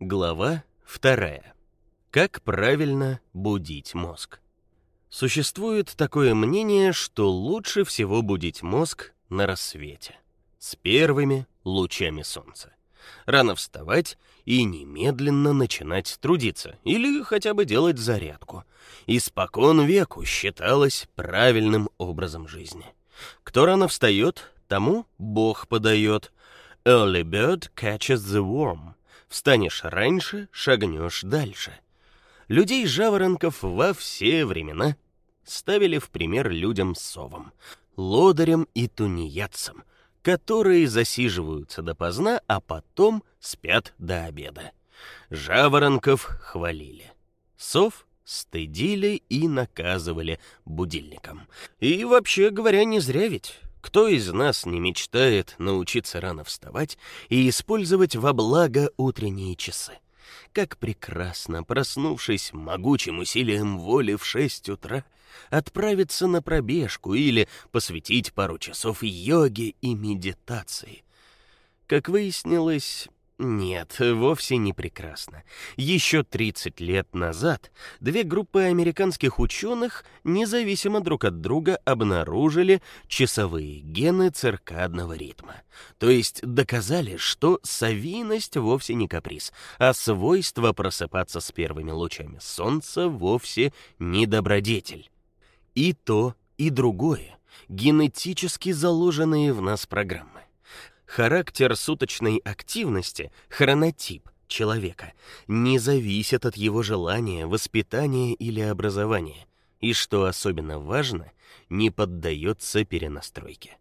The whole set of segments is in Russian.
Глава вторая. Как правильно будить мозг. Существует такое мнение, что лучше всего будить мозг на рассвете, с первыми лучами солнца. Рано вставать и немедленно начинать трудиться или хотя бы делать зарядку. Испокон веку считалось правильным образом жизни. Кто рано встает, тому Бог подает. Early bird catches the worm. Встанешь раньше, шагнешь дальше. Людей-жаворонков во все времена ставили в пример людям-совам, лодырям и тунеядцам, которые засиживаются допоздна, а потом спят до обеда. Жаворонков хвалили. Сов стыдили и наказывали будильником. И вообще говоря, не зря ведь. Кто из нас не мечтает научиться рано вставать и использовать во благо утренние часы? Как прекрасно, проснувшись могучим усилием воли в шесть утра, отправиться на пробежку или посвятить пару часов йоге и медитации. Как выяснилось, нет, вовсе не прекрасно. Еще 30 лет назад две группы американских ученых независимо друг от друга обнаружили часовые гены циркадного ритма. То есть доказали, что совиность вовсе не каприз, а свойство просыпаться с первыми лучами солнца вовсе не добродетель. И то, и другое генетически заложенные в нас программы. Характер суточной активности, хронотип человека, не зависит от его желания, воспитания или образования, и что особенно важно, не поддается перенастройке.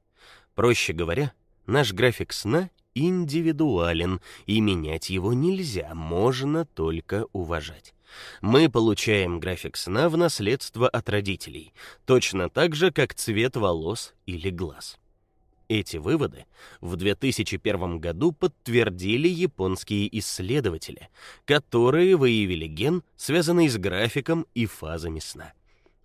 Проще говоря, наш график сна индивидуален, и менять его нельзя, можно только уважать. Мы получаем график сна в наследство от родителей, точно так же, как цвет волос или глаз. Эти выводы в 2001 году подтвердили японские исследователи, которые выявили ген, связанный с графиком и фазами сна.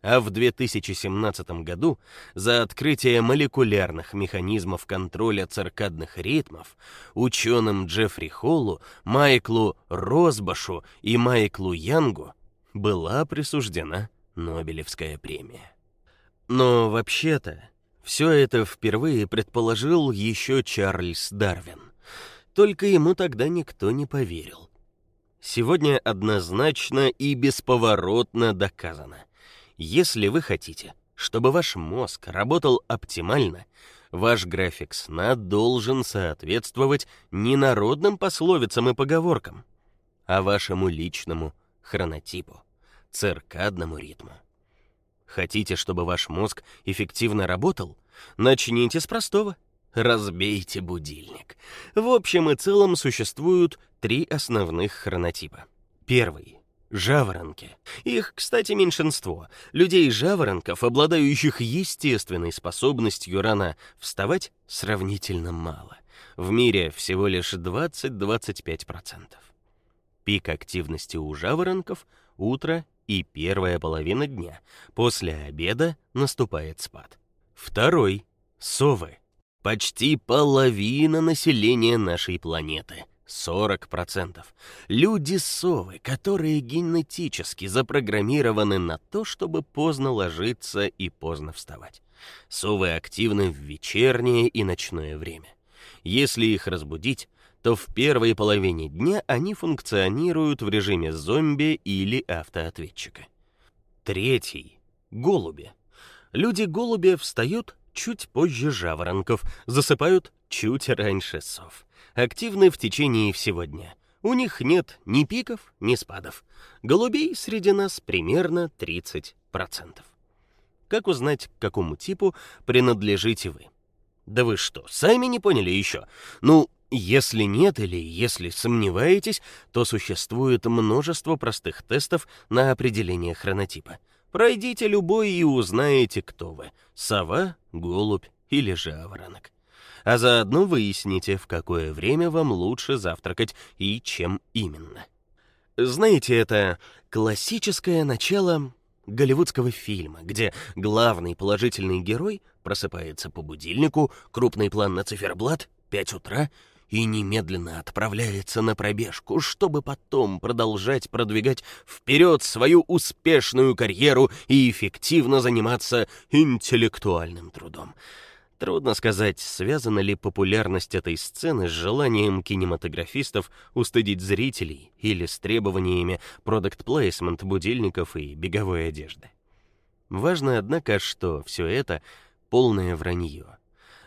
А в 2017 году за открытие молекулярных механизмов контроля циркадных ритмов ученым Джеффри Холлу, Майклу Росбашу и Майклу Янгу была присуждена Нобелевская премия. Но вообще-то все это впервые предположил еще Чарльз Дарвин. Только ему тогда никто не поверил. Сегодня однозначно и бесповоротно доказано. Если вы хотите, чтобы ваш мозг работал оптимально, ваш график сна должен соответствовать не народным пословицам и поговоркам, а вашему личному хронотипу, циркадному ритму. Хотите, чтобы ваш мозг эффективно работал? Начните с простого. Разбейте будильник. В общем и целом существуют три основных хронотипа. Первый жаворонки. Их, кстати, меньшинство. Людей-жаворонков, обладающих естественной способностью рано вставать, сравнительно мало. В мире всего лишь 20-25%. Пик активности у жаворонков утро и первая половина дня. После обеда наступает спад. Второй совы. Почти половина населения нашей планеты. 40%. Люди-совы, которые генетически запрограммированы на то, чтобы поздно ложиться и поздно вставать. Совы активны в вечернее и ночное время. Если их разбудить, то в первой половине дня они функционируют в режиме зомби или автоответчика. Третий голуби. Люди-голуби встают чуть позже жаворонков, засыпают чуть раньше сов. Активны в течение всего дня. У них нет ни пиков, ни спадов. Голубей среди нас примерно 30%. Как узнать, к какому типу принадлежите вы? Да вы что, сами не поняли еще? Ну, если нет или если сомневаетесь, то существует множество простых тестов на определение хронотипа. Пройдите любой и узнаете, кто вы: сова, голубь или жаворонок. А заодно выясните, в какое время вам лучше завтракать и чем именно. Знаете, это классическое начало голливудского фильма, где главный положительный герой просыпается по будильнику, крупный план на циферблат, 5 утра, и немедленно отправляется на пробежку, чтобы потом продолжать продвигать вперед свою успешную карьеру и эффективно заниматься интеллектуальным трудом. Трудно сказать, связана ли популярность этой сцены с желанием кинематографистов устыдить зрителей или с требованиями продукт-плейсмент будильников и беговой одежды. Важно, однако, что все это полное вранье.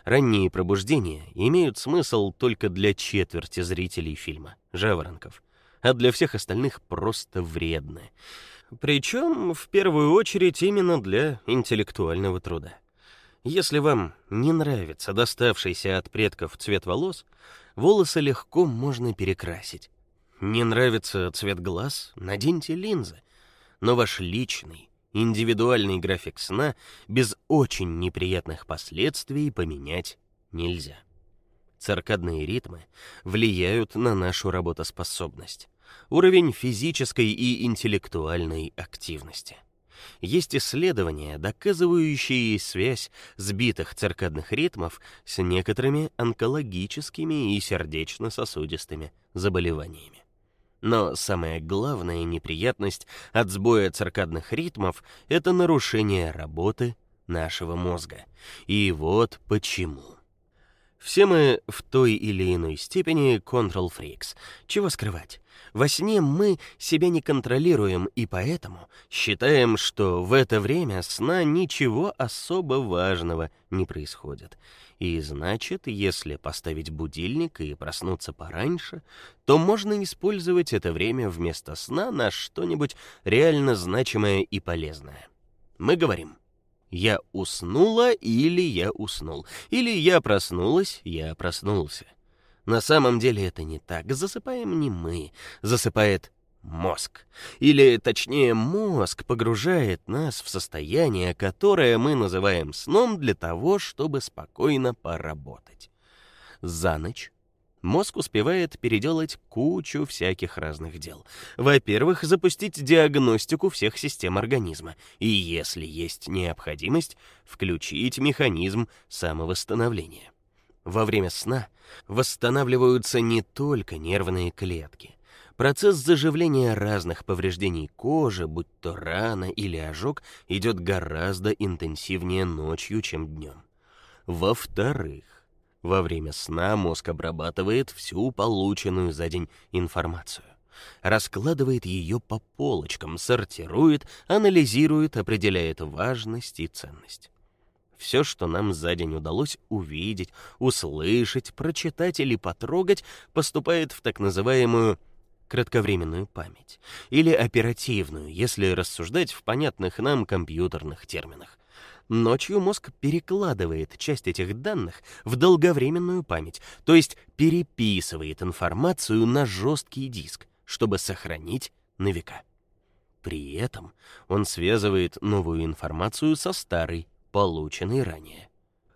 Ранние пробуждения имеют смысл только для четверти зрителей фильма Жаворонков, а для всех остальных просто вредны. Причем в первую очередь именно для интеллектуального труда. Если вам не нравится доставшийся от предков цвет волос, волосы легко можно перекрасить. Не нравится цвет глаз наденьте линзы. Но ваш личный, индивидуальный график сна без очень неприятных последствий поменять нельзя. Циркадные ритмы влияют на нашу работоспособность, уровень физической и интеллектуальной активности. Есть исследования, доказывающие связь сбитых циркадных ритмов с некоторыми онкологическими и сердечно-сосудистыми заболеваниями. Но самая главная неприятность от сбоя циркадных ритмов это нарушение работы нашего мозга. И вот почему. Все мы в той или иной степени freaks. Чего скрывать? Во сне мы себя не контролируем и поэтому считаем, что в это время сна ничего особо важного не происходит. И значит, если поставить будильник и проснуться пораньше, то можно использовать это время вместо сна на что-нибудь реально значимое и полезное. Мы говорим: я уснула или я уснул, или я проснулась, я проснулся. На самом деле это не так. Засыпаем не мы, засыпает мозг. Или точнее, мозг погружает нас в состояние, которое мы называем сном для того, чтобы спокойно поработать. За ночь мозг успевает переделать кучу всяких разных дел. Во-первых, запустить диагностику всех систем организма, и если есть необходимость, включить механизм самовосстановления. Во время сна восстанавливаются не только нервные клетки. Процесс заживления разных повреждений кожи, будь то рана или ожог, идет гораздо интенсивнее ночью, чем днем. Во-вторых, во время сна мозг обрабатывает всю полученную за день информацию, раскладывает ее по полочкам, сортирует, анализирует, определяет важность и ценность. Все, что нам за день удалось увидеть, услышать, прочитать или потрогать, поступает в так называемую кратковременную память или оперативную, если рассуждать в понятных нам компьютерных терминах. Ночью мозг перекладывает часть этих данных в долговременную память, то есть переписывает информацию на жесткий диск, чтобы сохранить на века. При этом он связывает новую информацию со старой, полученной ранее.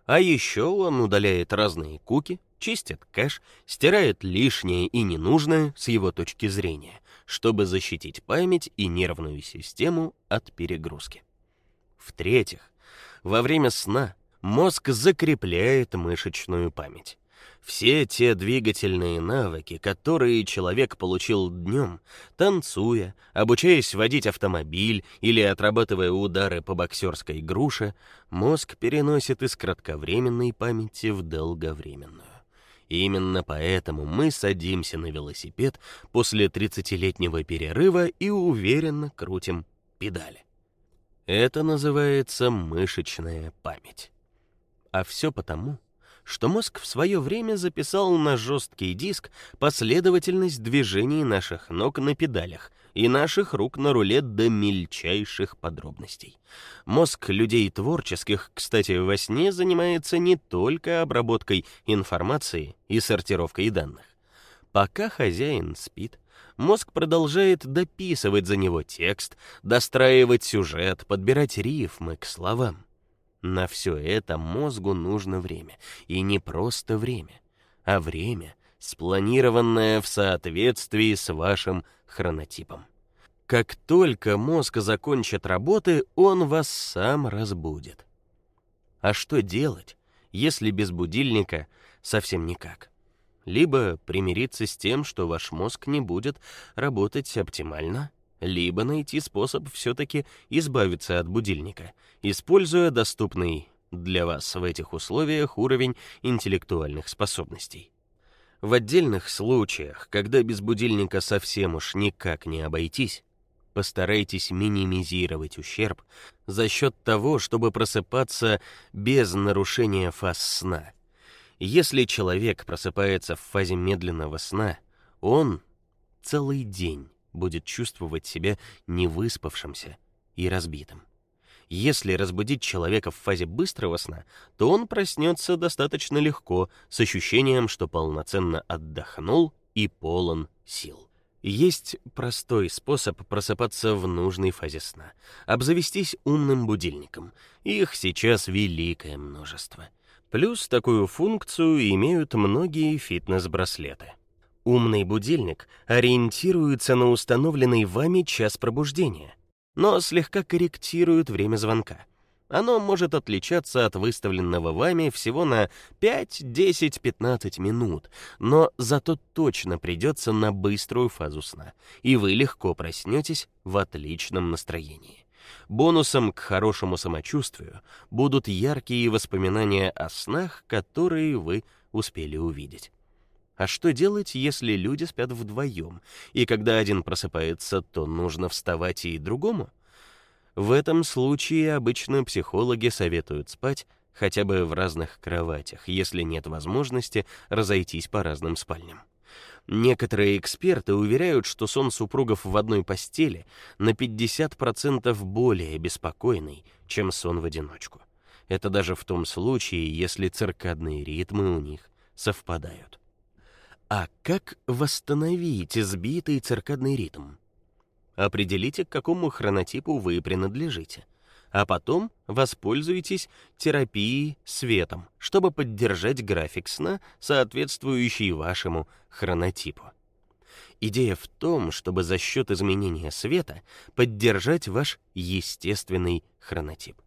А еще он удаляет разные куки, чистит кэш, стирает лишнее и ненужное с его точки зрения, чтобы защитить память и нервную систему от перегрузки. В-третьих, во время сна мозг закрепляет мышечную память. Все те двигательные навыки, которые человек получил днем, танцуя, обучаясь водить автомобиль или отрабатывая удары по боксерской груше, мозг переносит из кратковременной памяти в долговременную. Именно поэтому мы садимся на велосипед после 30-летнего перерыва и уверенно крутим педали. Это называется мышечная память. А все потому, что мозг в свое время записал на жесткий диск последовательность движений наших ног на педалях и наших рук на руле до мельчайших подробностей. Мозг людей творческих, кстати, во сне занимается не только обработкой информации и сортировкой данных. Пока хозяин спит, мозг продолжает дописывать за него текст, достраивать сюжет, подбирать рифмы к словам. На все это мозгу нужно время, и не просто время, а время, спланированное в соответствии с вашим хронотипом. Как только мозг закончит работы, он вас сам разбудит. А что делать, если без будильника совсем никак? либо примириться с тем, что ваш мозг не будет работать оптимально, либо найти способ все таки избавиться от будильника, используя доступный для вас в этих условиях уровень интеллектуальных способностей. В отдельных случаях, когда без будильника совсем уж никак не обойтись, постарайтесь минимизировать ущерб за счет того, чтобы просыпаться без нарушения фаз сна. Если человек просыпается в фазе медленного сна, он целый день будет чувствовать себя невыспавшимся и разбитым. Если разбудить человека в фазе быстрого сна, то он проснется достаточно легко, с ощущением, что полноценно отдохнул и полон сил. Есть простой способ просыпаться в нужной фазе сна обзавестись умным будильником. Их сейчас великое множество. Плюс такую функцию имеют многие фитнес-браслеты. Умный будильник ориентируется на установленный вами час пробуждения, но слегка корректирует время звонка. Оно может отличаться от выставленного вами всего на 5, 10, 15 минут, но зато точно придется на быструю фазу сна, и вы легко проснетесь в отличном настроении. Бонусом к хорошему самочувствию будут яркие воспоминания о снах, которые вы успели увидеть. А что делать, если люди спят вдвоем, и когда один просыпается, то нужно вставать и другому? В этом случае обычно психологи советуют спать хотя бы в разных кроватях, если нет возможности разойтись по разным спальням. Некоторые эксперты уверяют, что сон супругов в одной постели на 50% более беспокойный, чем сон в одиночку. Это даже в том случае, если циркадные ритмы у них совпадают. А как восстановить сбитый циркадный ритм? Определите, к какому хронотипу вы принадлежите, а потом воспользуйтесь терапией светом, чтобы поддержать график сна, соответствующий вашему хронотипу. Идея в том, чтобы за счет изменения света поддержать ваш естественный хронотип.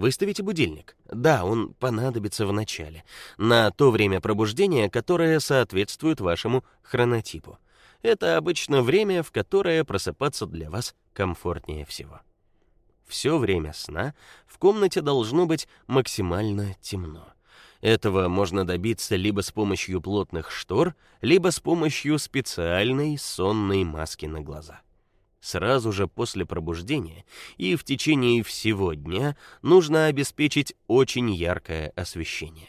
Выставите будильник. Да, он понадобится в начале, на то время пробуждения, которое соответствует вашему хронотипу. Это обычно время, в которое просыпаться для вас комфортнее всего. Все время сна в комнате должно быть максимально темно. Этого можно добиться либо с помощью плотных штор, либо с помощью специальной сонной маски на глаза. Сразу же после пробуждения и в течение всего дня нужно обеспечить очень яркое освещение.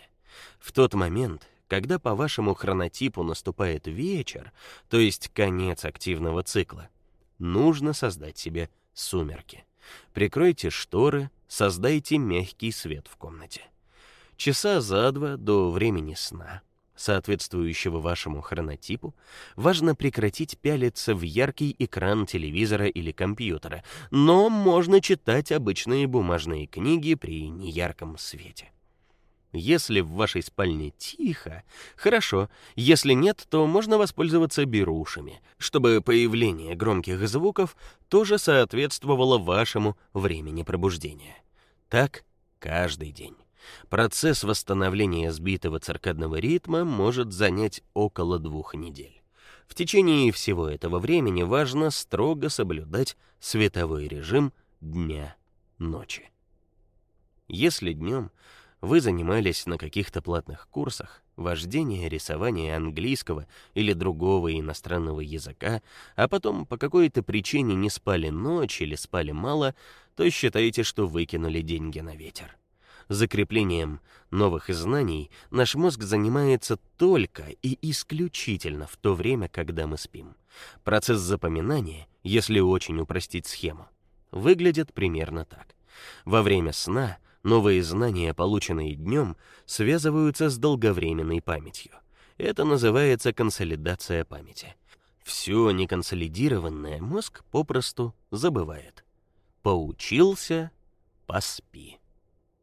В тот момент, когда по вашему хронотипу наступает вечер, то есть конец активного цикла, нужно создать себе сумерки. Прикройте шторы, создайте мягкий свет в комнате. Часа за два до времени сна, соответствующего вашему хронотипу, важно прекратить пялиться в яркий экран телевизора или компьютера, но можно читать обычные бумажные книги при неярком свете. Если в вашей спальне тихо, хорошо. Если нет, то можно воспользоваться берушами, чтобы появление громких звуков тоже соответствовало вашему времени пробуждения. Так каждый день. Процесс восстановления сбитого циркадного ритма может занять около двух недель. В течение всего этого времени важно строго соблюдать световой режим дня-ночи. Если днем вы занимались на каких-то платных курсах вождения, рисования английского или другого иностранного языка, а потом по какой-то причине не спали ночь или спали мало, то считаете, что выкинули деньги на ветер. Закреплением новых знаний наш мозг занимается только и исключительно в то время, когда мы спим. Процесс запоминания, если очень упростить схему, выглядит примерно так. Во время сна Новые знания, полученные днем, связываются с долговременной памятью. Это называется консолидация памяти. Все неконсолидированное мозг попросту забывает. Поучился поспи.